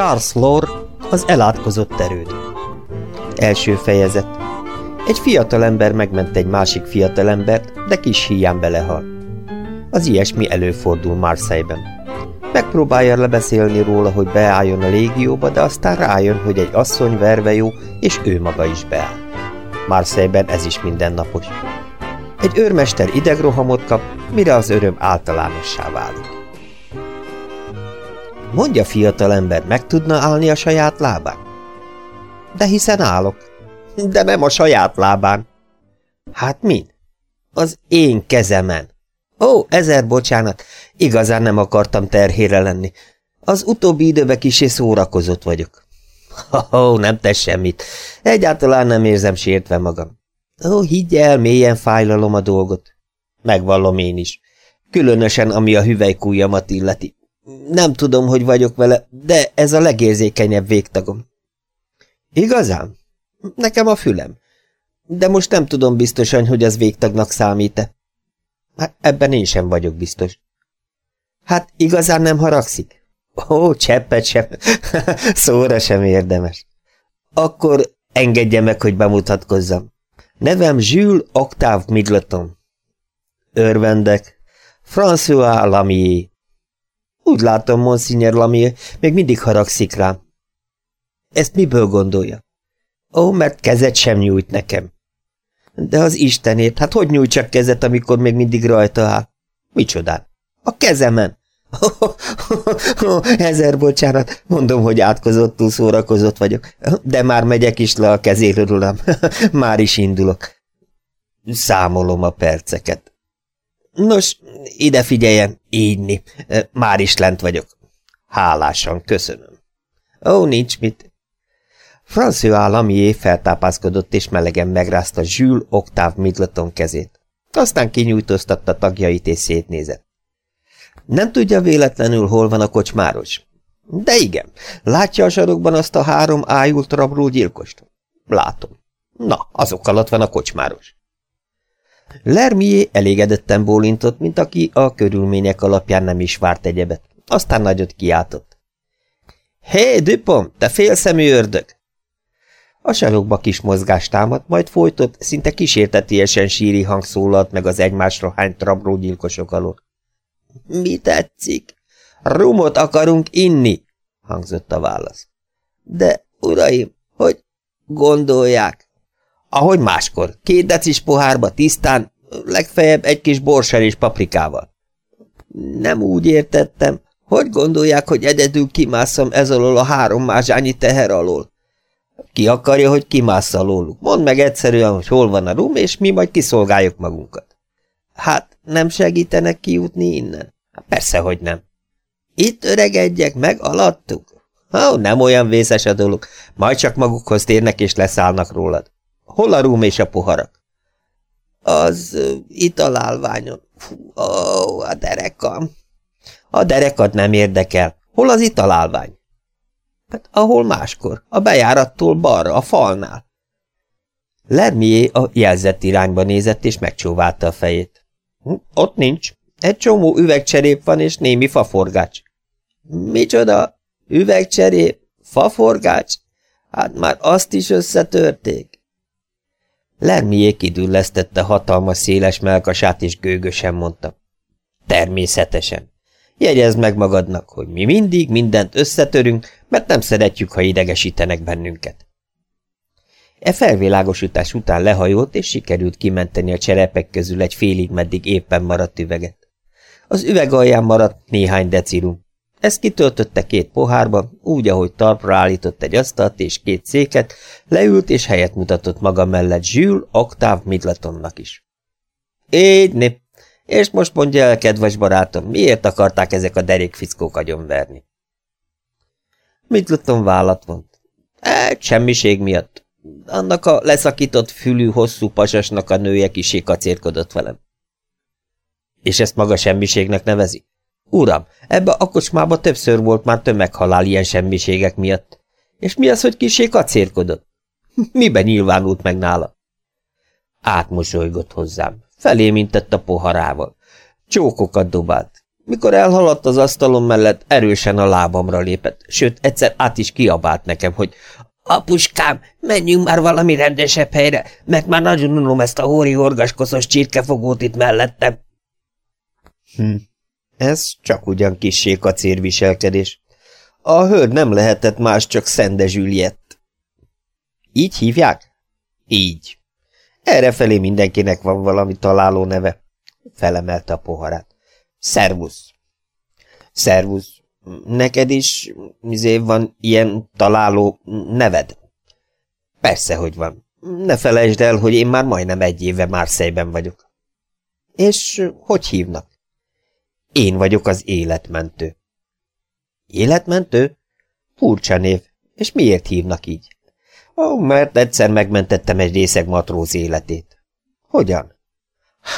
Charles Lore, az elátkozott erőd. Első fejezet. Egy fiatalember megment egy másik fiatalembert, de kis híján belehal. Az ilyesmi előfordul Marseille-ben. Megpróbálja lebeszélni róla, hogy beálljon a légióba, de aztán rájön, hogy egy asszony verve jó, és ő maga is beáll. Marseille-ben ez is mindennapos. Egy őrmester idegrohamot kap, mire az öröm általánossá válik. Mondja, fiatalember, meg tudna állni a saját lábán? De hiszen állok. De nem a saját lábán. Hát min? Az én kezemen. Ó, ezer bocsánat, igazán nem akartam terhére lenni. Az utóbbi időben kisé szórakozott vagyok. Ó, nem tesz semmit. Egyáltalán nem érzem sértve magam. Ó, higgy el, mélyen fájlalom a dolgot. Megvallom én is. Különösen, ami a hüvelykújamat illeti. Nem tudom, hogy vagyok vele, de ez a legérzékenyebb végtagom. Igazán? Nekem a fülem. De most nem tudom biztosan, hogy az végtagnak számít-e. Hát ebben én sem vagyok biztos. Hát igazán nem haragszik? Ó, cseppet sem. Szóra sem érdemes. Akkor engedje meg, hogy bemutatkozzam. Nevem Jules Octave Midleton. Örvendek. François Lamier. Úgy látom, Monsignor Lamier még mindig haragszik rám. Ezt miből gondolja? Ó, mert kezet sem nyújt nekem. De az Istenét, hát hogy nyújtsak kezet, amikor még mindig rajta áll? Micsodán? A kezemen. Oh, oh, oh, ezer bocsánat, mondom, hogy átkozottul szórakozott vagyok, de már megyek is le a kezéről, már is indulok. Számolom a perceket. Nos, ide figyeljen, ígyni. Már is lent vagyok. Hálásan, köszönöm. Ó, nincs mit. François Lamier feltápászkodott és melegen megrázta Jules Octave Midleton kezét. Aztán kinyújtóztatta tagjait és szétnézett. Nem tudja véletlenül, hol van a kocsmáros? De igen, látja a sarokban azt a három ájult rabló gyilkost? Látom. Na, azok alatt van a kocsmáros. Lermié elégedetten bólintott, mint aki a körülmények alapján nem is várt egyebet. Aztán nagyot kiáltott. Hé, hey, Dupont, te félszemű ördög! A sarokba kis mozgást támadt, majd folytott, szinte kísértetiesen síri hang szólalt meg az egymásra hányt rablógyilkosok alól. – Mi tetszik? – Rumot akarunk inni! – hangzott a válasz. – De, uraim, hogy gondolják? – Ahogy máskor, két decis pohárba tisztán, legfeljebb egy kis borsel és paprikával. – Nem úgy értettem. Hogy gondolják, hogy egyedül kimászom ez alól a három mázsányi teher alól? Ki akarja, hogy kimássza alóluk? Mondd meg egyszerűen, hogy hol van a rum, és mi majd kiszolgáljuk magunkat. Hát, nem segítenek kijutni innen? Hát persze, hogy nem. Itt öregedjek meg alattuk? Ó, nem olyan vészes a dolog. Majd csak magukhoz térnek és leszállnak rólad. Hol a rum és a poharak? Az italálványon. Fú, ó, a derekam. A derekad nem érdekel. Hol az italálvány? Hát ahol máskor, a bejárattól balra, a falnál. Lermié a jelzett irányba nézett, és megcsóválta a fejét. Hm, ott nincs. Egy csomó üvegcserép van, és némi faforgács. Micsoda? Üvegcserép? Faforgács? Hát már azt is összetörték. Lermié kidüllesztette hatalmas széles melkasát, és gőgösen mondta. Természetesen. Jegyezd meg magadnak, hogy mi mindig mindent összetörünk, mert nem szeretjük, ha idegesítenek bennünket. E felvilágosítás után lehajolt, és sikerült kimenteni a cserepek közül egy félig meddig éppen maradt üveget. Az üveg alján maradt néhány decirum. Ezt kitöltötte két pohárba, úgy, ahogy talpra állított egy asztalt és két széket, leült és helyet mutatott maga mellett Jules Octave Midletonnak is. Így, nép, és most mondja el, kedves barátom, miért akarták ezek a derékfickók agyonverni? Midleton vállat vont. Hát, semmiség miatt. Annak a leszakított fülű, hosszú pasasnak a nője kisé kacérkodott velem. És ezt maga semmiségnek nevezi? Uram, ebbe a kocsmába többször volt már tömeghalál ilyen semmiségek miatt. És mi az, hogy kisé kacérkodott? Miben nyilvánult meg nála? Átmosolygott hozzám. Felé mintett a poharával. Csókokat dobált. Mikor elhaladt az asztalom mellett, erősen a lábamra lépett, sőt, egyszer át is kiabált nekem, hogy Apuskám, menjünk már valami rendesebb helyre, mert már nagyon unom ezt a hóri horgaskoszos csirkefogót itt mellettem. Hm, ez csak ugyan kissé kacérviselkedés. A hölgy nem lehetett más, csak Szende Juliett. Így hívják? Így. Errefelé mindenkinek van valami találó neve. Felemelte a poharát. Szervusz. Szervusz. Neked is izé van ilyen találó neved? Persze, hogy van. Ne felejtsd el, hogy én már majdnem egy éve Márszejben vagyok. És hogy hívnak? Én vagyok az életmentő. Életmentő? Furcsa név. És miért hívnak így? Ó, mert egyszer megmentettem egy részeg matróz életét. Hogyan?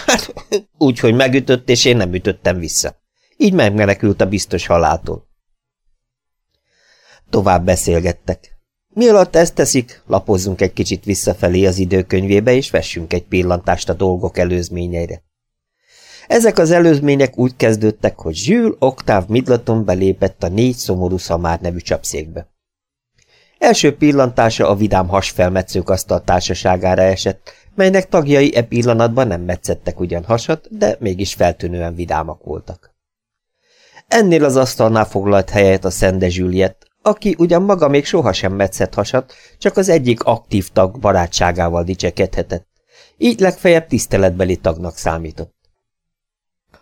Hát, úgy, hogy megütött, és én nem ütöttem vissza. Így megmenekült a biztos haláltól. Tovább beszélgettek. Mi alatt ezt teszik, lapozzunk egy kicsit visszafelé az időkönyvébe, és vessünk egy pillantást a dolgok előzményeire. Ezek az előzmények úgy kezdődtek, hogy Jules Octave Midlaton belépett a négy szomorú szamár nevű csapszékbe. Első pillantása a vidám hasfelmetszők asztal társaságára esett, melynek tagjai e pillanatban nem metszettek ugyan hasat, de mégis feltűnően vidámak voltak. Ennél az asztalnál foglalt helyet a Szende Juliet, aki ugyan maga még sohasem metszett hasat, csak az egyik aktív tag barátságával dicsekedhetett. Így legfeljebb tiszteletbeli tagnak számított.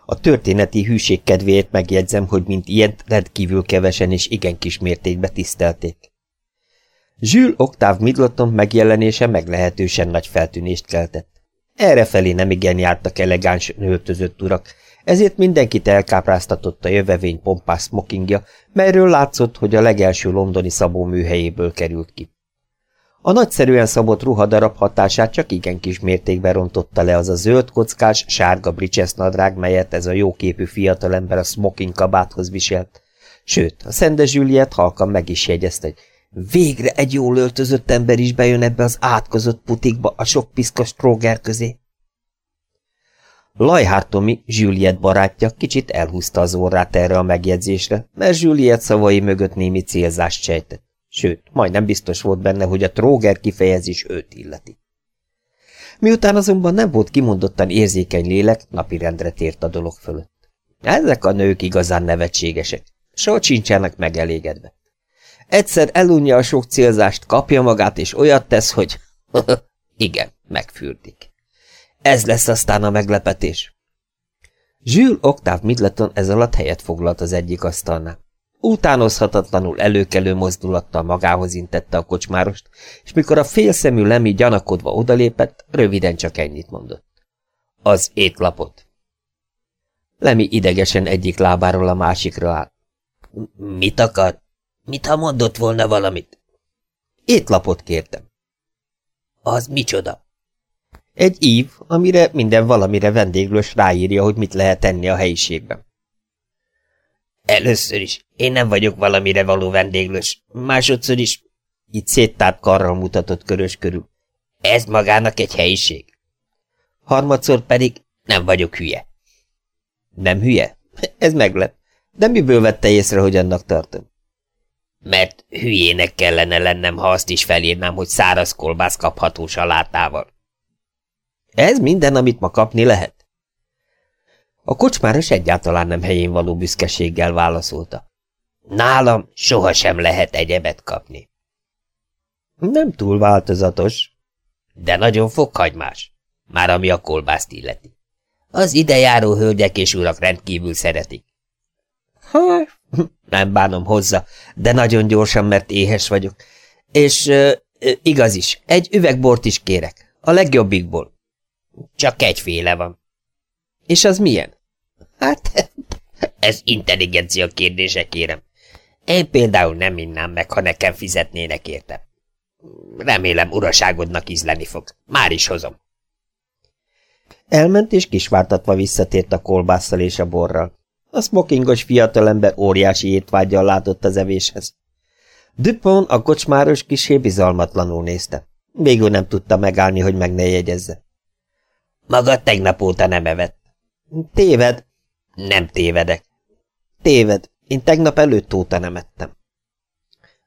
A történeti hűség kedvéért megjegyzem, hogy mint ilyet rendkívül kevesen és igen kis mértékben tisztelték. Jules Octave Midloton megjelenése meglehetősen nagy feltűnést keltett. Errefelé nem igen jártak elegáns öltözött urak, ezért mindenkit elkápráztatott a jövevény pompás smokingja, melyről látszott, hogy a legelső londoni szabó műhelyéből került ki. A nagyszerűen szabott ruhadarab hatását csak igen kis mértékben rontotta le az a zöld kockás, sárga britches nadrág, melyet ez a jóképű fiatalember a smoking kabáthoz viselt. Sőt, a Szende Juliet halkan meg is jegyezte, hogy végre egy jól öltözött ember is bejön ebbe az átkozott putikba a sok piszkos tróger közé. Lajhár Tomi, Juliet barátja, kicsit elhúzta az orrát erre a megjegyzésre, mert Juliet szavai mögött némi célzást sejtett. Sőt, majdnem biztos volt benne, hogy a tróger kifejezés őt illeti. Miután azonban nem volt kimondottan érzékeny lélek, napirendre tért a dolog fölött. Ezek a nők igazán nevetségesek, soha sincsenek megelégedve. Egyszer elunja a sok célzást, kapja magát, és olyat tesz, hogy igen, megfürdik. Ez lesz aztán a meglepetés. Jules Octave Midleton ez alatt helyet foglalt az egyik asztalnál. Utánozhatatlanul előkelő mozdulattal magához intette a kocsmárost, és mikor a félszemű Lemi gyanakodva odalépett, röviden csak ennyit mondott. Az étlapot. Lemi idegesen egyik lábáról a másikra áll. Mit akar? Mit ha mondott volna valamit? Étlapot kértem. Az micsoda? Egy ív, amire minden valamire vendéglős ráírja, hogy mit lehet tenni a helyiségben. Először is, én nem vagyok valamire való vendéglős. Másodszor is, itt széttárt karral mutatott körös körül. Ez magának egy helyiség. Harmadszor pedig nem vagyok hülye. Nem hülye? Ez meglep. De miből vette észre, hogy annak tartom? Mert hülyének kellene lennem, ha azt is felírnám, hogy száraz kolbász kapható salátával. Ez minden, amit ma kapni lehet? A kocsmáros egyáltalán nem helyén való büszkeséggel válaszolta. Nálam sohasem lehet egyebet kapni. Nem túl változatos. De nagyon fokhagymás, már ami a kolbászt illeti. Az idejáró hölgyek és urak rendkívül szeretik. Ha, nem bánom hozzá, de nagyon gyorsan, mert éhes vagyok. És uh, igaz is, egy üvegbort is kérek, a legjobbikból. Csak egyféle van. És az milyen? Hát, ez intelligencia kérdése, kérem. Én például nem innám meg, ha nekem fizetnének érte. Remélem uraságodnak ízleni fog. Már is hozom. Elment és kisvártatva visszatért a kolbásszal és a borral. A smokingos fiatalember óriási étvágyjal látott az evéshez. Dupont a kocsmáros kisé bizalmatlanul nézte. Végül nem tudta megállni, hogy meg ne jegyezze. Maga tegnap óta nem evett. Téved. Nem tévedek. Téved, én tegnap előtt óta nem ettem.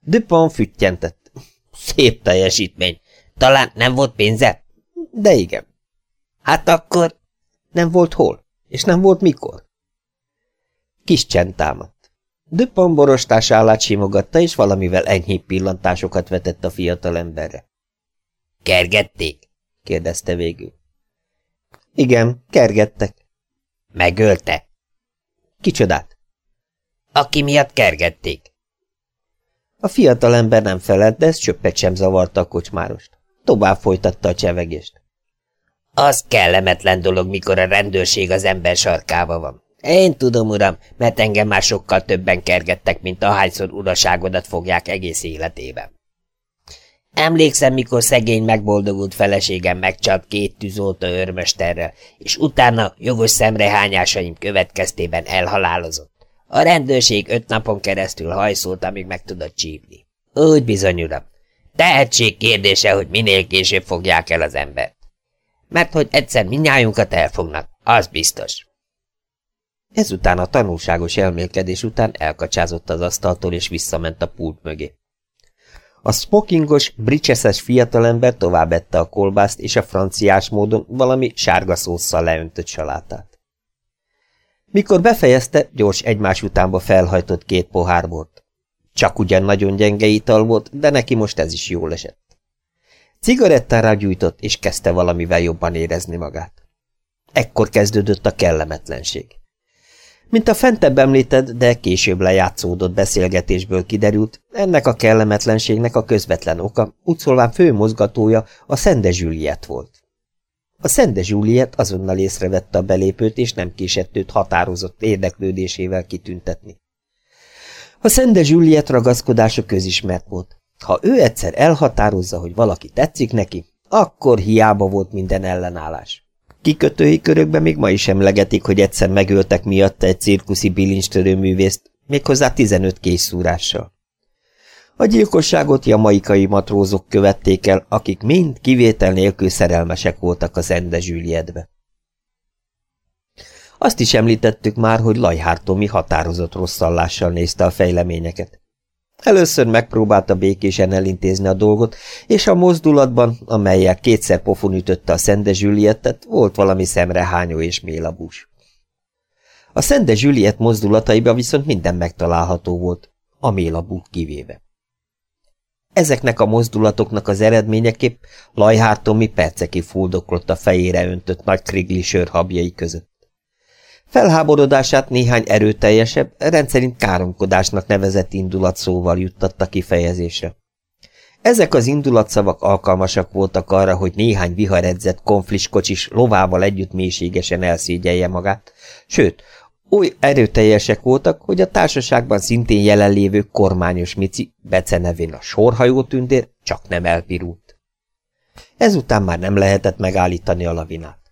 Dupont füttyentett. Szép teljesítmény. Talán nem volt pénze? De igen. Hát akkor nem volt hol, és nem volt mikor. Kis csend támadt. Dupont borostás állát simogatta, és valamivel enyhébb pillantásokat vetett a fiatal emberre. Kergették? kérdezte végül. Igen, kergettek. Megölte? Kicsodát? Aki miatt kergették. A fiatal ember nem felelt, de ez csöppet sem zavarta a kocsmárost. Tovább folytatta a csevegést. Az kellemetlen dolog, mikor a rendőrség az ember sarkába van. Én tudom, uram, mert engem már sokkal többen kergettek, mint ahányszor uraságodat fogják egész életében. Emlékszem, mikor szegény megboldogult feleségem megcsalt két tűzoltó őrmesterrel, és utána jogos szemrehányásaim következtében elhalálozott. A rendőrség öt napon keresztül hajszolt, amíg meg tudott csípni. Úgy bizony, uram. Tehetség kérdése, hogy minél később fogják el az embert. Mert hogy egyszer minnyájunkat elfognak, az biztos. Ezután a tanulságos elmélkedés után elkacsázott az asztaltól, és visszament a pult mögé. A smokingos, bricseszes fiatalember tovább ette a kolbászt és a franciás módon valami sárga szósszal leöntött salátát. Mikor befejezte, gyors egymás utánba felhajtott két pohár bort. Csak ugyan nagyon gyenge ital volt, de neki most ez is jól esett. Cigarettára gyújtott, és kezdte valamivel jobban érezni magát. Ekkor kezdődött a kellemetlenség. Mint a fentebb említett, de később lejátszódott beszélgetésből kiderült, ennek a kellemetlenségnek a közvetlen oka, úgy szólván fő mozgatója a Szende Juliet volt. A Szende Juliet azonnal észrevette a belépőt, és nem késett őt határozott érdeklődésével kitüntetni. A Szende Juliet ragaszkodása közismert volt. Ha ő egyszer elhatározza, hogy valaki tetszik neki, akkor hiába volt minden ellenállás. Kikötői körökben még ma is emlegetik, hogy egyszer megöltek miatta egy cirkuszi bilincstörőművészt, méghozzá 15 készszúrással. A gyilkosságot jamaikai matrózok követték el, akik mind kivétel nélkül szerelmesek voltak az Ende Julietbe. Azt is említettük már, hogy Lajhártomi határozott rosszallással nézte a fejleményeket. Először megpróbálta békésen elintézni a dolgot, és a mozdulatban, amelyel kétszer pofon ütötte a Szende Juliettet, volt valami szemrehányó és mélabús. A Szende Juliet mozdulataiba viszont minden megtalálható volt, a mélabút kivéve. Ezeknek a mozdulatoknak az eredményeképp Lajhártomi percekig fuldoklott a fejére öntött nagy krigli sörhabjai között. Felháborodását néhány erőteljesebb, rendszerint káromkodásnak nevezett indulatszóval juttatta kifejezésre. Ezek az indulatszavak alkalmasak voltak arra, hogy néhány viharedzett konfliskocsis lovával együtt mélységesen elszégyelje magát, sőt, oly erőteljesek voltak, hogy a társaságban szintén jelenlévő kormányos Mici, becenevén a sorhajó tündér, csak nem elpirult. Ezután már nem lehetett megállítani a lavinát.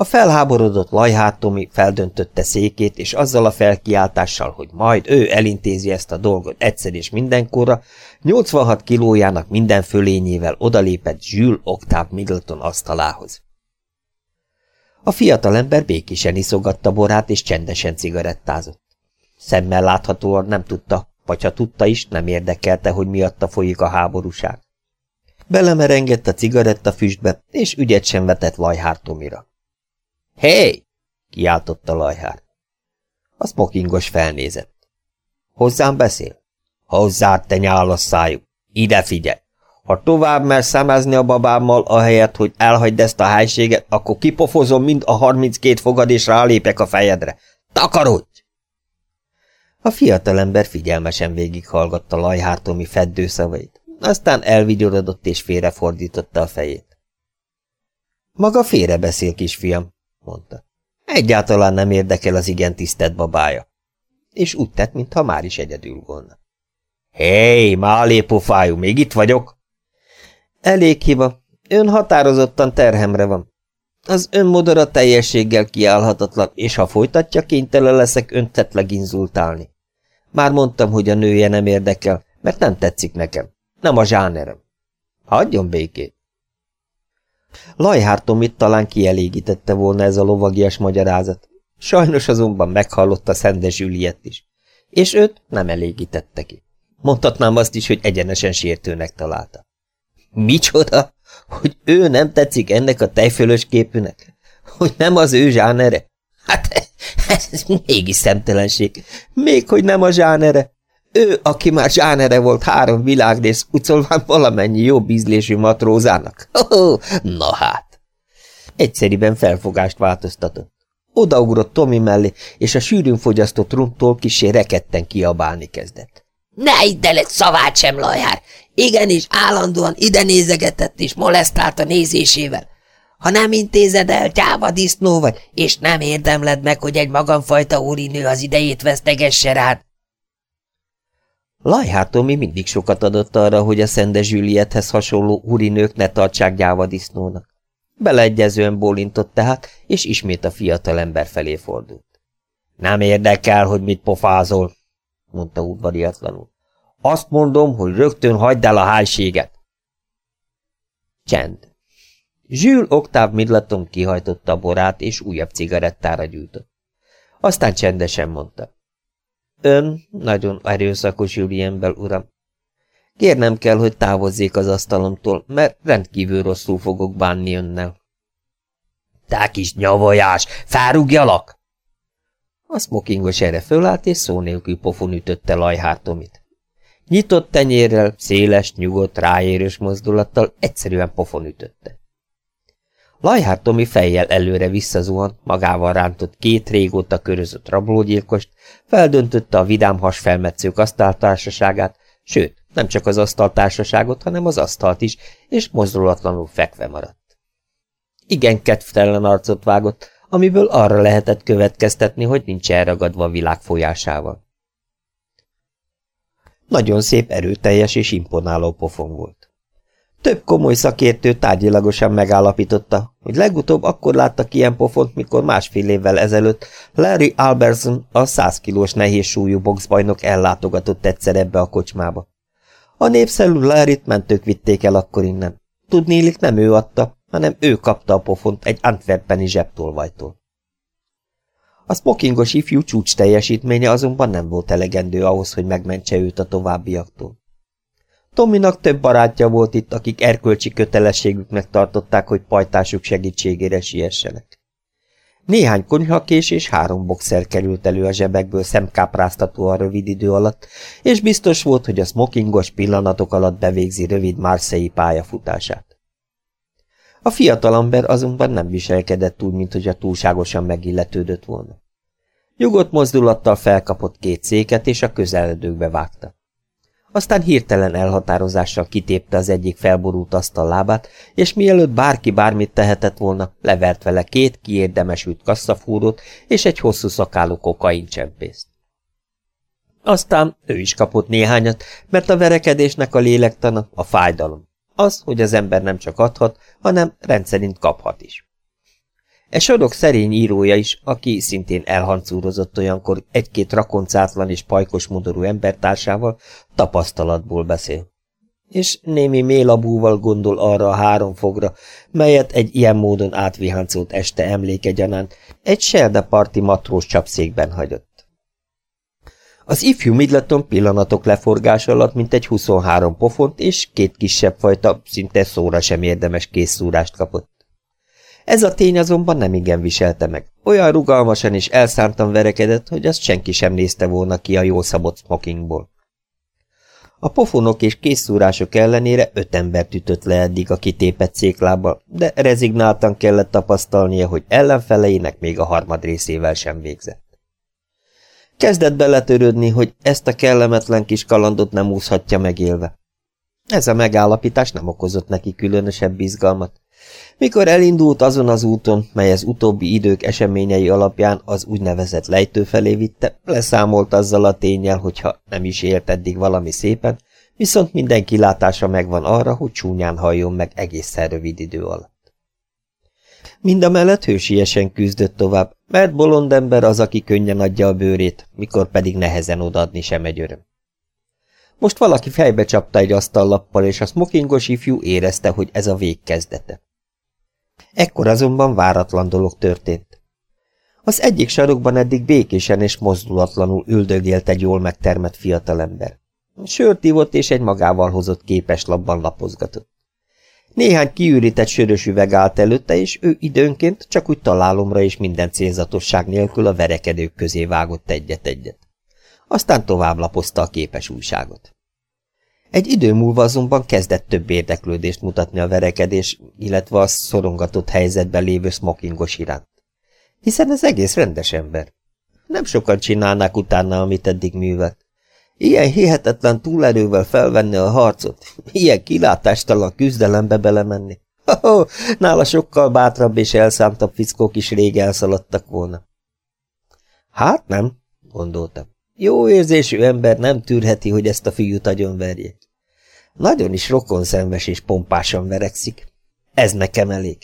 A felháborodott Lajhátomi feldöntötte székét, és azzal a felkiáltással, hogy majd ő elintézi ezt a dolgot egyszer és mindenkorra, 86 kilójának minden fölényével odalépett Jules Octave Middleton asztalához. A fiatalember békésen iszogatta borát, és csendesen cigarettázott. Szemmel láthatóan nem tudta, vagy ha tudta is, nem érdekelte, hogy miatta folyik a háborúság. Belemerengett a cigaretta füstbe, és ügyet sem vetett Lajhártomira. Hé! Kiáltotta Lajhár. A smokingos felnézett. Hozzám beszél? Hozzád, te nyálas szájú! Ide figyelj! Ha tovább mer szemezni a babámmal, ahelyett, hogy elhagyd ezt a helységet, akkor kipofozom mind a harminckét fogad, és rálépek a fejedre. Takarodj! A fiatalember figyelmesen végighallgatta Lajhártomi feddőszavait, aztán elvigyorodott és félrefordította a fejét. Maga félrebeszél, kisfiam, mondta. Egyáltalán nem érdekel az igen tisztelt babája. És úgy tett, mintha már is egyedül volna. Hé, málé pofájú, még itt vagyok? Elég hiba. Ön határozottan terhemre van. Az önmodora teljességgel kiállhatatlan, és ha folytatja, kénytelen leszek önt tetleg inzultálni. Már mondtam, hogy a nője nem érdekel, mert nem tetszik nekem. Nem a zsánerem. Hagyjon békét. Lajhártom itt talán kielégítette volna ez a lovagias magyarázat. Sajnos azonban meghallotta Szende Zsüliett is, és őt nem elégítette ki. Mondhatnám azt is, hogy egyenesen sértőnek találta. Micsoda? Hogy ő nem tetszik ennek a tejfölös képűnek? Hogy nem az ő zsánere? Hát ez mégis szemtelenség. Még hogy nem a zsánere. Ő, aki már zsánere volt három világnéz, ucolván valamennyi jobb ízlésű matrózának. Na hát! Egyszeriben felfogást változtatott. Odaugrott Tomi mellé, és a sűrűn fogyasztott rumtól kisé reketten kiabálni kezdett. Ne idd el egy szavát sem, lajár! Igenis, állandóan ide nézegetett és molesztált a nézésével. Ha nem intézed el, gyáva disznó vagy, és nem érdemled meg, hogy egy magamfajta úrinő az idejét vesztegesse rád. Lajhár Tomi mindig sokat adott arra, hogy a Szende Zsüliethez hasonló úrinők ne tartsák gyáva disznónak. Beleegyezően bólintott tehát, és ismét a fiatalember felé fordult. Nem érdekel, hogy mit pofázol, mondta udvariatlanul. Azt mondom, hogy rögtön hagyd el a hájséget. Csend. Zsül Oktáv Midlaton kihajtotta a borát, és újabb cigarettára gyújtott. Aztán csendesen mondta. Ön nagyon erőszakos Julienbel, uram. Kérnem kell, hogy távozzék az asztalomtól, mert rendkívül rosszul fogok bánni önnel. Te kis nyavajás, fárugjalak! A smokingos erre fölállt, és szó nélkül pofon ütötte lajhártomit. Nyitott tenyérrel, széles, nyugodt, ráérős mozdulattal egyszerűen pofon ütötte. Lajhár Tomi fejjel előre visszazuhant, magával rántott két régóta körözött rablógyilkost, feldöntötte a vidám hasfelmetszők asztaltársaságát, sőt, nem csak az asztaltársaságot, hanem az asztalt is, és mozdulatlanul fekve maradt. Igen kedvtelen arcot vágott, amiből arra lehetett következtetni, hogy nincs elragadva a világ folyásával. Nagyon szép, erőteljes és imponáló pofon volt. Több komoly szakértő tárgyilagosan megállapította, hogy legutóbb akkor láttak ilyen pofont, mikor másfél évvel ezelőtt Larry Albertson, a 100 kilós nehéz súlyú boxbajnok ellátogatott egyszer ebbe a kocsmába. A népszerű Larryt mentők vitték el akkor innen. Tudnélik nem ő adta, hanem ő kapta a pofont egy antwerpeni zsebtolvajtól. A smokingos ifjú csúcs teljesítménye azonban nem volt elegendő ahhoz, hogy megmentse őt a továbbiaktól. Tominak több barátja volt itt, akik erkölcsi kötelességüknek tartották, hogy pajtásuk segítségére siessenek. Néhány konyhakés és három boxer került elő a zsebekből szemkápráztatóan rövid idő alatt, és biztos volt, hogy a smokingos pillanatok alatt bevégzi rövid Marseille pályafutását. A fiatalember azonban nem viselkedett úgy, mint hogy a túlságosan megilletődött volna. Nyugodt mozdulattal felkapott két széket, és a közeledőkbe vágta. Aztán hirtelen elhatározással kitépte az egyik felborult asztal lábát, és mielőtt bárki bármit tehetett volna, levert vele két kiérdemesült kasszafúrót és egy hosszú szakálú kokaincsempészt. Aztán ő is kapott néhányat, mert a verekedésnek a lélektana a fájdalom. Az, hogy az ember nem csak adhat, hanem rendszerint kaphat is. E sorok szerény írója is, aki szintén elhancúrozott olyankor egy-két rakoncátlan és pajkos modorú embertársával, tapasztalatból beszél. És némi mélabúval gondol arra a három fogra, melyet egy ilyen módon átviháncolt este emléke gyanánt egy serdeparti matrós csapszékben hagyott. Az ifjú Midleton pillanatok leforgás alatt mint egy 23 pofont és két kisebb fajta, szinte szóra sem érdemes készszúrást kapott. Ez a tény azonban nem igen viselte meg. Olyan rugalmasan és elszántan verekedett, hogy azt senki sem nézte volna ki a jó szabott smokingból. A pofonok és készszúrások ellenére öt embert ütött le eddig a kitépett széklába, de rezignáltan kellett tapasztalnia, hogy ellenfeleinek még a harmad részével sem végzett. Kezdett beletörődni, hogy ezt a kellemetlen kis kalandot nem úszhatja megélve. Ez a megállapítás nem okozott neki különösebb izgalmat. Mikor elindult azon az úton, mely az utóbbi idők eseményei alapján az úgynevezett lejtő felé vitte, leszámolt azzal a tényel, hogyha nem is élt eddig valami szépen, viszont minden kilátása megvan arra, hogy csúnyán halljon meg egészen rövid idő alatt. Mindamellett hősiesen küzdött tovább, mert bolond ember az, aki könnyen adja a bőrét, mikor pedig nehezen odaadni sem egy öröm. Most valaki fejbe csapta egy asztallappal, és a smokingos ifjú érezte, hogy ez a vég kezdete. Ekkor azonban váratlan dolog történt. Az egyik sarokban eddig békésen és mozdulatlanul üldögélt egy jól megtermett fiatalember. Sört ivott és egy magával hozott képeslapban lapozgatott. Néhány kiürített sörös üveg állt előtte, és ő időnként csak úgy találomra és minden célzatosság nélkül a verekedők közé vágott egyet-egyet. Aztán tovább lapozta a képes újságot. Egy idő múlva azonban kezdett több érdeklődést mutatni a verekedés, illetve a szorongatott helyzetben lévő smokingos iránt. Hiszen ez egész rendes ember. Nem sokan csinálnák utána, amit eddig művelt. Ilyen hihetetlen túlerővel felvenni a harcot, ilyen kilátástalan küzdelembe belemenni. Ha-ha, nála sokkal bátrabb és elszántabb fickók is rég elszaladtak volna. Hát nem, gondoltam. Jó érzésű ember nem tűrheti, hogy ezt a fiút agyonverjék. Nagyon is rokonszenves és pompásan verekszik. Ez nekem elég.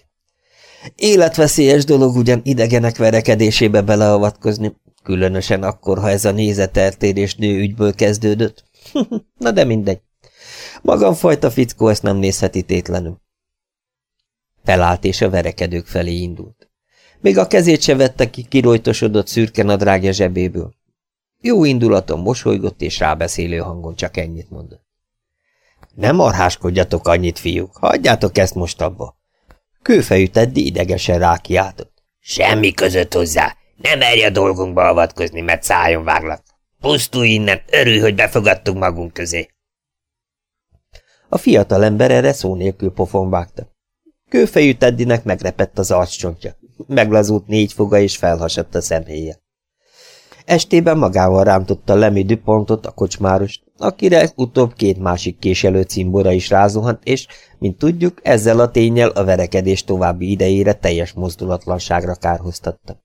Életveszélyes dolog ugyan idegenek verekedésébe beleavatkozni, különösen akkor, ha ez a nézeteltérés nő ügyből kezdődött. Na de mindegy. Magamfajta fickó ezt nem nézheti tétlenül. Felállt és a verekedők felé indult. Még a kezét se vette ki kirojtosodott szürke nadrágja zsebéből. Jó indulaton mosolygott, és rábeszélő hangon csak ennyit mondott. Nem arháskodjatok annyit, fiúk, hagyjátok ezt most abba. Kőfejű Teddy idegesen rákiáltott. Semmi között hozzá, nem merj a dolgunkba avatkozni, mert szájon váglak. Pusztulj innen, örülj, hogy befogadtunk magunk közé. A fiatal ember erre szó nélkül pofon vágta. Kőfejű Teddynek megrepett az arccsontja. Meglazult négy foga és felhasadt a szemhéje. Estében magával rántotta Lemi Dupontot, a kocsmárost, akire utóbb két másik késelő cimbora is rázuhant, és, mint tudjuk, ezzel a tényel a verekedés további idejére teljes mozdulatlanságra kárhoztatta.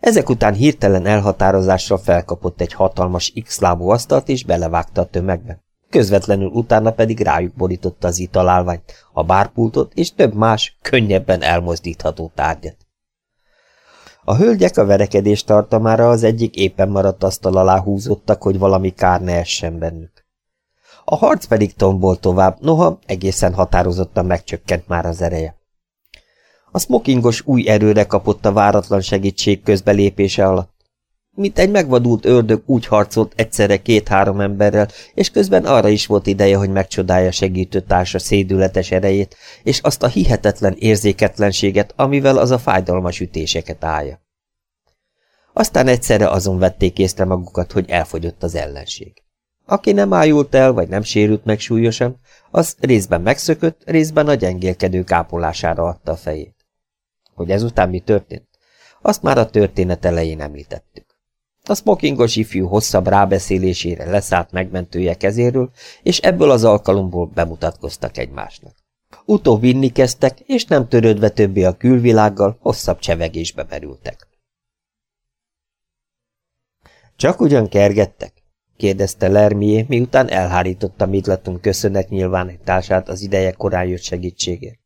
Ezek után hirtelen elhatározásra felkapott egy hatalmas X-lábú asztalt, és belevágta a tömegbe. Közvetlenül utána pedig rájuk borította az italálványt, a bárpultot és több más, könnyebben elmozdítható tárgyat. A hölgyek a verekedés tartamára az egyik éppen maradt asztal alá húzottak, hogy valami kár ne essen bennük. A harc pedig tombol tovább, noha egészen határozottan megcsökkent már az ereje. A smokingos új erőre kapott a váratlan segítség közbelépése alatt. Mint egy megvadult ördög úgy harcolt egyszerre két-három emberrel, és közben arra is volt ideje, hogy megcsodálja segítő társa szédületes erejét, és azt a hihetetlen érzéketlenséget, amivel az a fájdalmas ütéseket állja. Aztán egyszerre azon vették észre magukat, hogy elfogyott az ellenség. Aki nem ájult el, vagy nem sérült meg súlyosan, az részben megszökött, részben a gyengélkedő kápolására adta a fejét. Hogy ezután mi történt? Azt már a történet elején említettük. A smokingos ifjú hosszabb rábeszélésére leszállt megmentője kezéről, és ebből az alkalomból bemutatkoztak egymásnak. Utóbb vinni kezdtek, és nem törődve többé a külvilággal, hosszabb csevegésbe merültek. Csak ugyan kergettek? kérdezte Lermié, miután elhárította Midlaton köszönet nyilvánítását az ideje korán jött segítségért.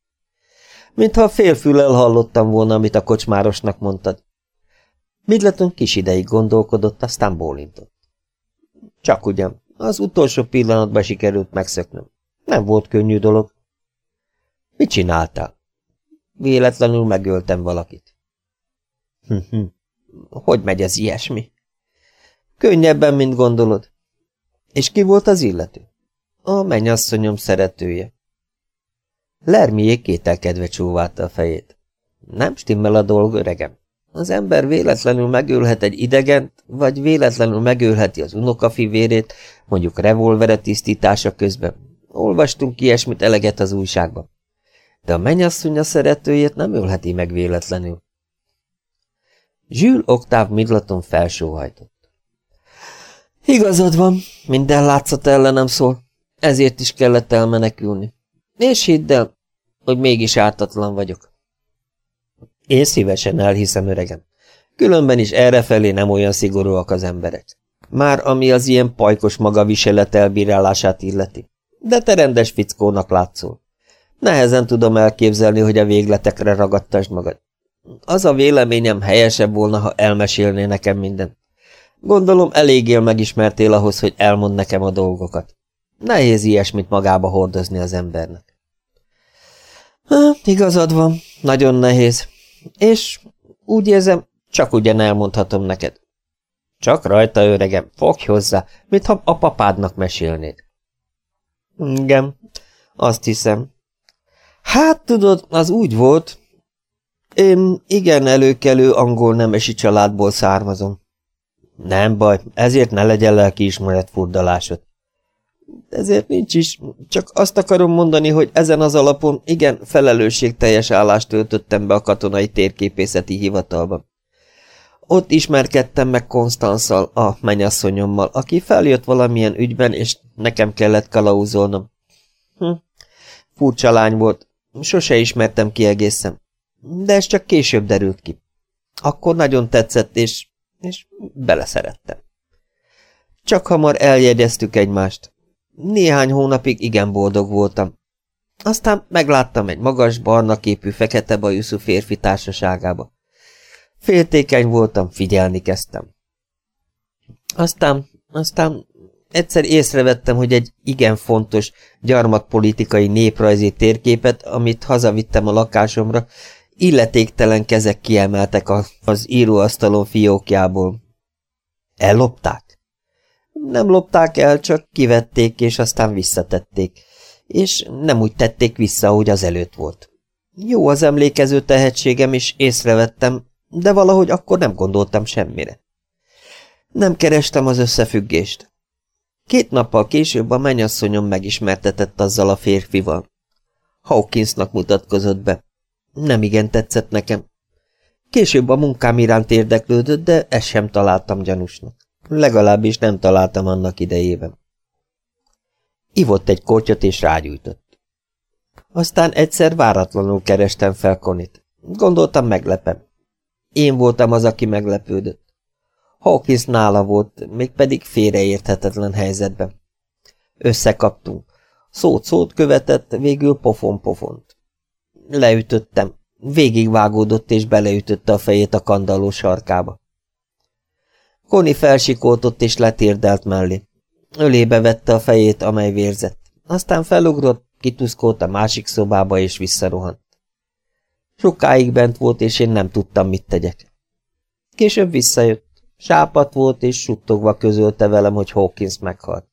Mintha félfülel hallottam volna, amit a kocsmárosnak mondtad. Midleton kis ideig gondolkodott, aztán bólintott. Csak ugyan, az utolsó pillanatban sikerült megszöknöm. Nem volt könnyű dolog. Mit csináltál? Véletlenül megöltem valakit. Hogy megy ez ilyesmi? Könnyebben, mint gondolod. És ki volt az illető? A mennyasszonyom szeretője. Lermiék kételkedve csóválta a fejét. Nem stimmel a dolg, öregem. Az ember véletlenül megölhet egy idegent, vagy véletlenül megölheti az unokafivérét, mondjuk revolvere tisztítása közben. Olvastunk ilyesmit eleget az újságban. De a mennyasszony a szeretőjét nem ölheti meg véletlenül. Jules Octave Midlaton felsóhajtott. Igazad van, minden látszat ellenem szól, ezért is kellett elmenekülni. És hidd el, hogy mégis ártatlan vagyok. Én szívesen elhiszem, öregem. Különben is errefelé nem olyan szigorúak az emberek. Már ami az ilyen pajkos magaviselet elbírálását illeti. De te rendes fickónak látszol. Nehezen tudom elképzelni, hogy a végletekre ragadtasd magad. Az a véleményem helyesebb volna, ha elmesélné nekem mindent. Gondolom eléggé megismertél ahhoz, hogy elmond nekem a dolgokat. Nehéz ilyesmit magába hordozni az embernek. Hát, igazad van, nagyon nehéz. És úgy érzem, Csak ugyan elmondhatom neked. Csak rajta, öregem, fogj hozzá, mintha a papádnak mesélnéd. Igen, azt hiszem. Hát, tudod, az úgy volt. Én igen előkelő angol nemesi családból származom. Nem baj, ezért ne legyen lelkiismeret furdalásod. Ezért nincs is, csak azt akarom mondani, hogy ezen az alapon igen felelősségteljes állást töltöttem be a katonai térképészeti hivatalban. Ott ismerkedtem meg Konstanszal, a mennyasszonyommal, aki feljött valamilyen ügyben, és nekem kellett kalauzolnom. Hm. Furcsa lány volt, sose ismertem ki egészen, de ez csak később derült ki. Akkor nagyon tetszett, és, és beleszerettem. Csak hamar eljegyeztük egymást. Néhány hónapig igen boldog voltam. Aztán megláttam egy magas, barna képű, fekete bajuszú férfi társaságába. Féltékeny voltam, figyelni kezdtem. Aztán, aztán egyszer észrevettem, hogy egy igen fontos gyarmatpolitikai néprajzi térképet, amit hazavittem a lakásomra, illetéktelen kezek kiemeltek az íróasztalon fiókjából. Ellopták? Nem lopták el, csak kivették, és aztán visszatették. És nem úgy tették vissza, ahogy az előtt volt. Jó az emlékező tehetségem, és észrevettem, de valahogy akkor nem gondoltam semmire. Nem kerestem az összefüggést. Két nappal később a mennyasszonyom megismertetett azzal a férfival. Hawkinsnak mutatkozott be. Nem igen tetszett nekem. Később a munkám iránt érdeklődött, de ezt sem találtam gyanúsnak. Legalábbis nem találtam annak idejében. Ivott egy kortyot és rágyújtott. Aztán egyszer váratlanul kerestem fel Konit. Gondoltam meglepem. Én voltam az, aki meglepődött. Hawkins nála volt, mégpedig félreérthetetlen helyzetben. Összekaptunk. Szót-szót követett, végül pofon-pofont. Leütöttem. Végigvágódott és beleütötte a fejét a kandalló sarkába. Koni felsikoltott és letérdelt mellé. Ölébe vette a fejét, amely vérzett. Aztán felugrott, kituszkolt a másik szobába és visszarohant. Sokáig bent volt, és én nem tudtam, mit tegyek. Később visszajött. Sápat volt, és suttogva közölte velem, hogy Hawkins meghalt.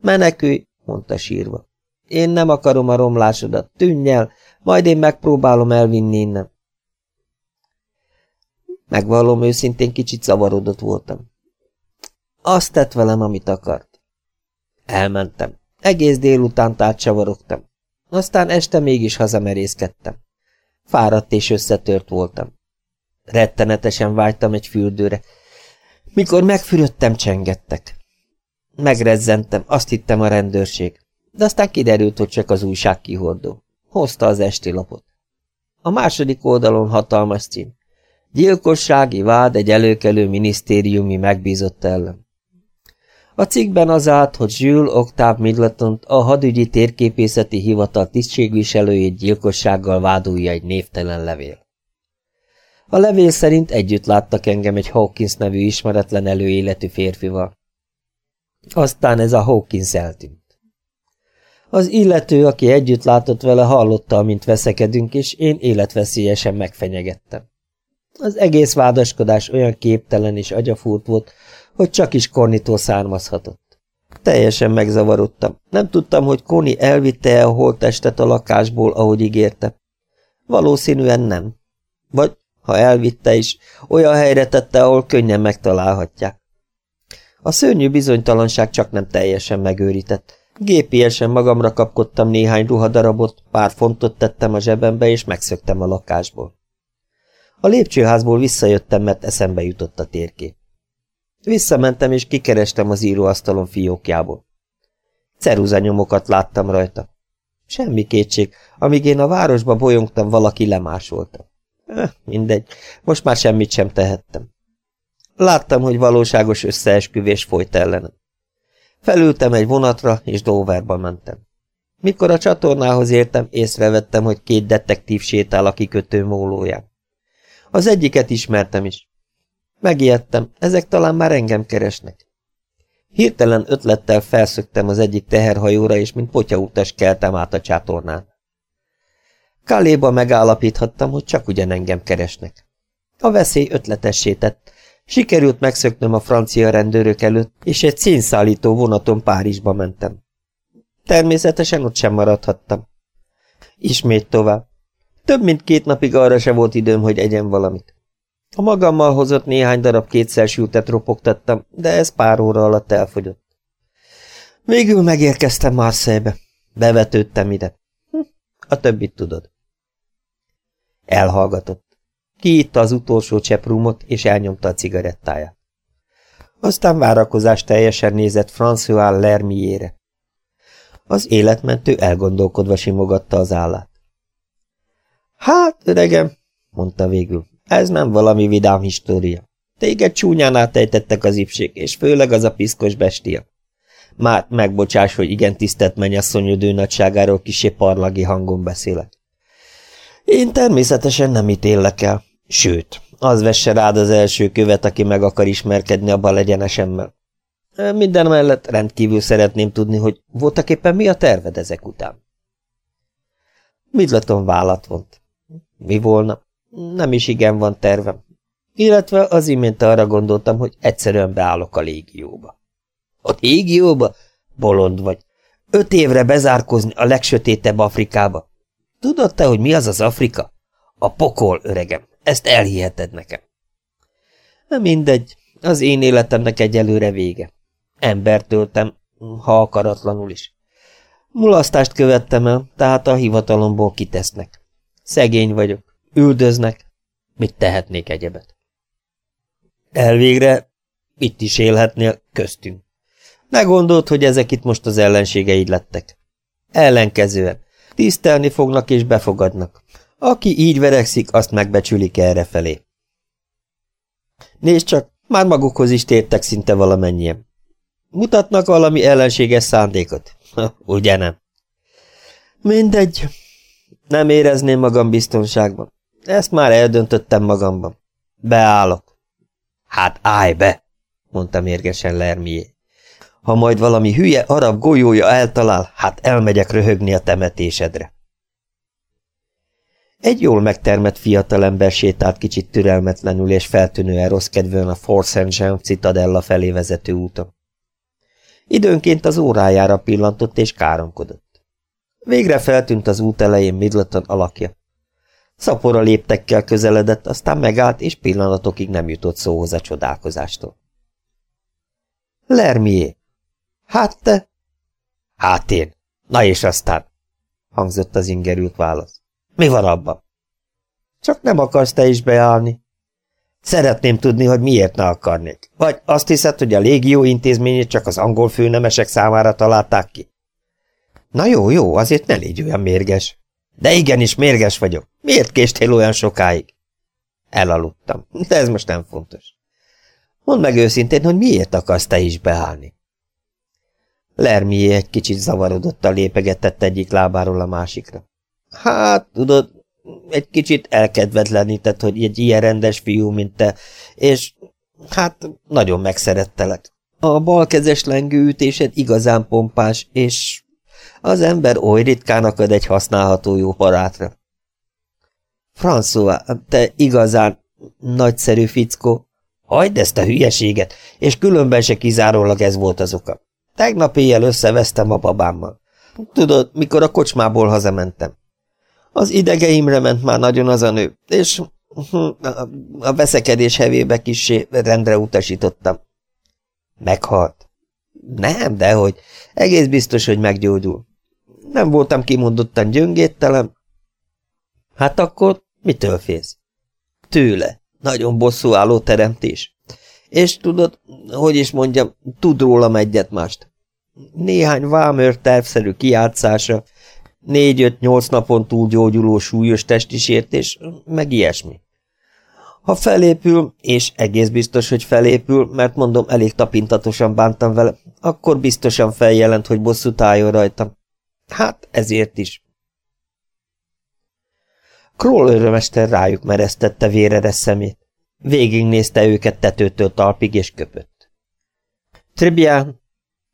Menekülj, mondta sírva. Én nem akarom a romlásodat, tűnj el, majd én megpróbálom elvinni innen. Megvallom őszintén, kicsit zavarodott voltam. Azt tett velem, amit akart. Elmentem. Egész délután tárcsavarogtam. Aztán este mégis hazamerészkedtem. Fáradt és összetört voltam. Rettenetesen vágytam egy fürdőre. Mikor megfürödtem, csengettek. Megrezzentem, azt hittem a rendőrség. De aztán kiderült, hogy csak az újság kihordó. Hozta az esti lapot. A második oldalon hatalmas cím. Gyilkossági vád egy előkelő minisztériumi megbízott ellen. A cikkben az állt, hogy Jules Octave Middleton a hadügyi térképészeti hivatal tisztségviselőjét gyilkossággal vádolja egy névtelen levél. A levél szerint együtt láttak engem egy Hawkins nevű ismeretlen előéletű férfival. Aztán ez a Hawkins eltűnt. Az illető, aki együtt látott vele, hallotta, amint veszekedünk, és én életveszélyesen megfenyegettem. Az egész vádaskodás olyan képtelen és agyafúrt volt, hogy csak is Kornitól származhatott. Teljesen megzavarodtam. Nem tudtam, hogy Koni elvitte-e a holttestet a lakásból, ahogy ígérte. Valószínűen nem. Vagy, ha elvitte is, olyan helyre tette, ahol könnyen megtalálhatják. A szörnyű bizonytalanság csak nem teljesen megőrített. Gépiesen magamra kapkodtam néhány ruhadarabot, pár fontot tettem a zsebembe, és megszöktem a lakásból. A lépcsőházból visszajöttem, mert eszembe jutott a térkép. Visszamentem, és kikerestem az íróasztalon fiókjából. Ceruzanyomokat láttam rajta. Semmi kétség, amíg én a városba bolyongtam, valaki lemásolta. Eh, mindegy, most már semmit sem tehettem. Láttam, hogy valóságos összeesküvés folyt ellenem. Felültem egy vonatra, és Doverba mentem. Mikor a csatornához értem, észrevettem, hogy két detektív sétál a kikötő mólóján. Az egyiket ismertem is. Megijedtem, ezek talán már engem keresnek. Hirtelen ötlettel felszöktem az egyik teherhajóra, és mint potyautas keltem át a csátornán. Kaléba megállapíthattam, hogy csak ugyan engem keresnek. A veszély ötletessé tett. Sikerült megszöknöm a francia rendőrök előtt, és egy színszállító vonaton Párizsba mentem. Természetesen ott sem maradhattam. Ismét tovább. Több mint két napig arra se volt időm, hogy egyen valamit. A magammal hozott néhány darab kétszer sültet ropogtattam, de ez pár óra alatt elfogyott. Végül megérkeztem Marseille-be. Bevetődtem ide. Hm, a többit tudod. Elhallgatott. Kiitta az utolsó cseprumot, és elnyomta a cigarettáját. Aztán várakozás teljesen nézett François Lermiére. Az életmentő elgondolkodva simogatta az állát. Hát, öregem, mondta végül, ez nem valami vidám história. Téged csúnyán átejtettek az ipség, és főleg az a piszkos bestia. Már megbocsáss, hogy igen tisztelt mennyasszony nagyságáról kisé parlagi hangon beszélek. Én természetesen nem ítélek el. Sőt, az vesse rád az első követ, aki meg akar ismerkedni a balegyenesemmel. Minden mellett rendkívül szeretném tudni, hogy voltak éppen mi a terved ezek után. Midlaton vállat vont. Mi volna? Nem is igen van tervem. Illetve az imént arra gondoltam, hogy egyszerűen beállok a légióba. A légióba? Bolond vagy. Öt évre bezárkozni a legsötétebb Afrikába. Tudod te, hogy mi az az Afrika? A pokol, öregem. Ezt elhiheted nekem. Mindegy, az én életemnek egyelőre vége. Embert öltem, ha akaratlanul is. Mulasztást követtem el, tehát a hivatalomból kitesznek. Szegény vagyok, üldöznek, mit tehetnék egyebet? Elvégre itt is élhetnél köztünk. Ne gondold, hogy ezek itt most az ellenségeid lettek. Ellenkezően, tisztelni fognak és befogadnak. Aki így verekszik, azt megbecsülik errefelé. Nézd csak, már magukhoz is tértek szinte valamennyien. Mutatnak valami ellenséges szándékot? Ugye nem? Mindegy. Nem érezném magam biztonságban. Ezt már eldöntöttem magamban. Beállok. Hát állj be, mondta mérgesen Lermié. Ha majd valami hülye arab golyója eltalál, hát elmegyek röhögni a temetésedre. Egy jól megtermett fiatalember sétált kicsit türelmetlenül és feltűnően rossz kedvűen a Fort St. Jean citadella felé vezető úton. Időnként az órájára pillantott és káromkodott. Végre feltűnt az út elején Midleton alakja. Szapora léptekkel közeledett, aztán megállt, és pillanatokig nem jutott szóhoz a csodálkozástól. Lermié. Hát te? Hát én. Na és aztán? hangzott az ingerült válasz. Mi van abban? Csak nem akarsz te is beállni. Szeretném tudni, hogy miért ne akarnék. Vagy azt hiszed, hogy a légió intézményét csak az angol főnemesek számára találták ki? Na jó, jó, azért ne légy olyan mérges. De igenis mérges vagyok. Miért késtél olyan sokáig? Elaludtam, de ez most nem fontos. Mondd meg őszintén, hogy miért akarsz te is beállni? Lermié egy kicsit zavarodottan lépegetett egyik lábáról a másikra. Hát, tudod, egy kicsit elkedvetlenített, hogy egy ilyen rendes fiú, mint te, és hát nagyon megszerettelek. A balkezes lengőütésed igazán pompás, és az ember oly ritkán akad egy használható jó parátra. François, te igazán nagyszerű fickó. Hagyd ezt a hülyeséget, és különben se kizárólag ez volt az oka. Tegnap éjjel összevesztem a babámmal. Tudod, mikor a kocsmából hazamentem. Az idegeimre ment már nagyon az a nő, és a veszekedés hevébe kissé rendre utasítottam. Meghalt. Nem, dehogy. Egész biztos, hogy meggyógyul. Nem voltam kimondottan gyöngéttelen. Hát akkor mitől félsz? Tőle. Nagyon bosszú álló teremtés. És tudod, hogy is mondjam, tud rólam egyet mást. Néhány vámőr tervszerű kiátszása, négy-öt-nyolc napon túl gyógyuló súlyos testi sértés, meg ilyesmi. Ha felépül, és egész biztos, hogy felépül, mert mondom, elég tapintatosan bántam vele, akkor biztosan feljelent, hogy bosszút álljon rajtam. Hát ezért is. Kroll örömester rájuk meresztette véreres szemét. Végignézte őket tetőtől talpig, és köpött. Tribián,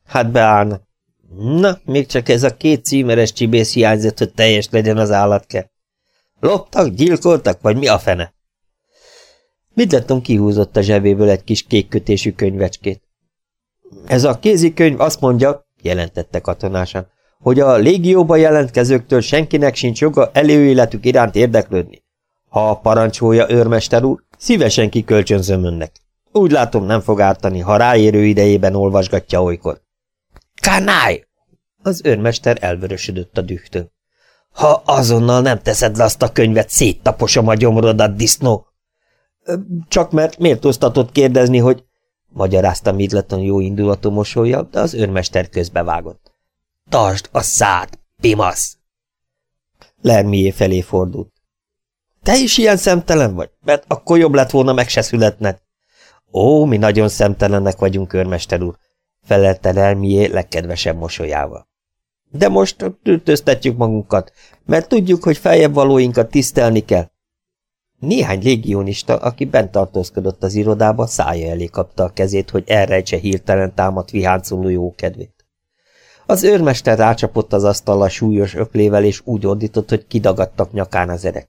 hát beállna. Na, még csak ez a két címeres csibész hiányzott, hogy teljes legyen az állatkert. Loptak, gyilkoltak, vagy mi a fene? Midleton kihúzott a zsebéből egy kis kékkötésű könyvecskét. Ez a kézikönyv azt mondja, jelentette katonásan, hogy a légióba jelentkezőktől senkinek sincs joga előéletük iránt érdeklődni. Ha parancsolja őrmester úr, szívesen kikölcsönzöm önnek. Úgy látom, nem fog ártani, ha ráérő idejében olvasgatja olykor. Kanály! Az őrmester elvörösödött a dühtől. Ha azonnal nem teszed le azt a könyvet, széttaposom a gyomrodat, disznó! Csak mert miért osztatott kérdezni, hogy... Magyarázta Midleton jó indulatú mosolya, de az őrmester közbevágott. Tartsd a szád, pimasz! Lermié felé fordult. Te is ilyen szemtelen vagy? Mert akkor jobb lett volna meg se születned. Ó, mi nagyon szemtelenek vagyunk, őrmester úr, felelte Lermié legkedvesebb mosolyával. De most tűrtöztetjük magunkat, mert tudjuk, hogy feljebb valóinkat tisztelni kell. Néhány légionista, aki bent tartózkodott az irodába, szája elé kapta a kezét, hogy elrejtse hirtelen támadt viháncoló jó kedvét. Az őrmester rácsapott az asztalra súlyos öklével, és úgy ordított, hogy kidagadtak nyakán az erek.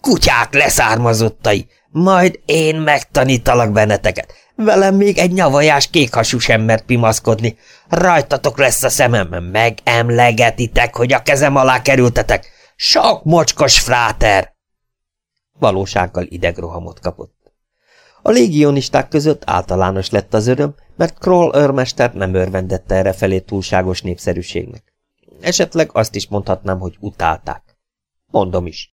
Kutyák leszármazottai! Majd én megtanítalak benneteket! Velem még egy nyavajás kékhasú sem mert pimaszkodni. Rajtatok lesz a szemem, megemlegetitek, hogy a kezem alá kerültetek. Sok mocskos fráter! Valósággal idegrohamot kapott. A légionisták között általános lett az öröm, mert Kroll őrmester nem örvendette erre felé túlságos népszerűségnek. Esetleg azt is mondhatnám, hogy utálták. Mondom is.